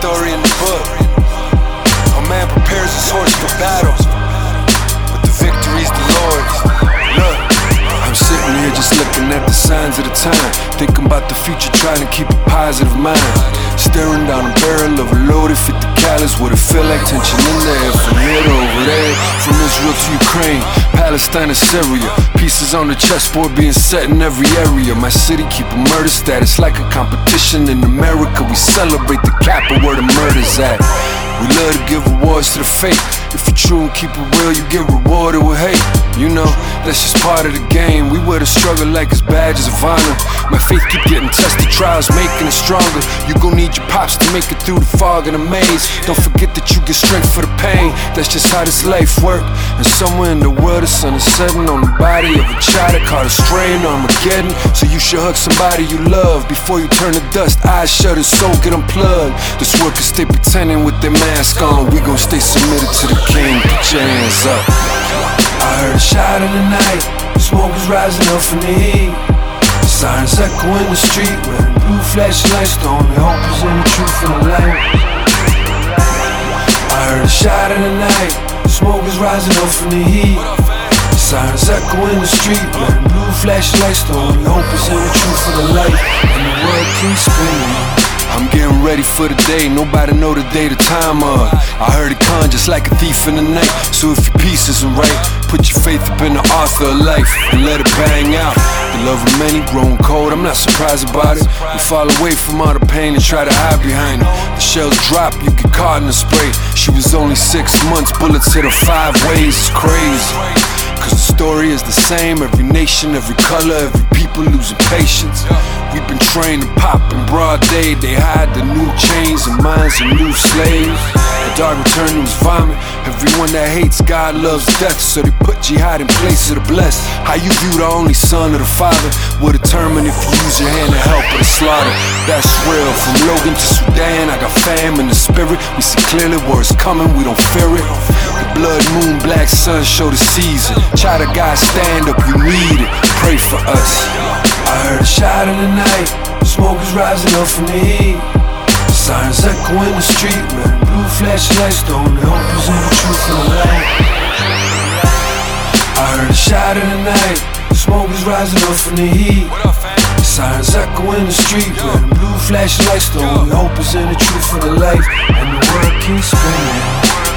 story in the book. A man prepares his horse for battle, but the victory's the Lord's. Look, I'm sitting here just looking at the signs of the time, thinking about the future, trying to keep a positive mind. Staring down a barrel of a loaded 50 callous, what it feel like tension in the air from here to over there, from Israel to Ukraine, Palestine to Syria. Pieces on the chessboard being set in every area. My city keep a murder status like a competition in America. We celebrate the capital where the murder's at. We love to give rewards to the fake. If you're true and keep it real, you get rewarded with hate. You know, that's just part of the game. We wear the struggle like it's badges of honor. My faith keep getting tested, trials making it stronger. You gon' need your pops to make it through the fog and the maze. Don't forget that you get strength for the pain. That's just how this life work. And somewhere in the world, the sun is setting on the body of a child that caught a strain Armageddon. So you should hug somebody you love before you turn to dust. Eyes shut and soul get unplugged. This can stay pretending with their mask on. We gon' stay submitted to the king. Put your hands up. I heard a shot in the night. Smoke was rising up from the heat. Sirens echo in the street. And blue flashing lights. The only hope is in the truth and the light. I heard a shot in the night. Smoke is rising up from the heat. Sirens echo in the street. And blue flashing lights. The only hope is in the truth and the light. And the world keeps spinning. Ready for the day, nobody know the day, the time of. I heard it come just like a thief in the night. So if your piece isn't right, put your faith up in the author of life and let it bang out. The love of many grown cold, I'm not surprised about it. We fall away from all the pain and try to hide behind it. The shells drop, you get caught in the spray. She was only six months, bullets hit her five ways, it's crazy. Cause the story is the same, every nation, every color, every people losing patience. We've been trained to pop in broad day, they hide the new chains and minds of new slaves. The dark return to his vomit. Everyone that hates God loves death, so they put jihad in place of the blessed. How you view the only son of the father will determine if you use your hand to help or to slaughter. That's real. From Logan to Sudan, I got fam in the spirit. We see clearly where it's coming, we don't fear it. Blood moon, black sun show the season. Child of God, stand up, you need it. Pray for us. I heard a shot in the night. Smoke is rising up from the heat. Sirens echo in the street. And blue flashing lights. The only hope is in the truth and the light. I heard a shot in the night. Smoke is rising up from the heat. Sirens echo in the street. And blue flashing lights. The only hope is in the truth and the light. And the world keeps spinning.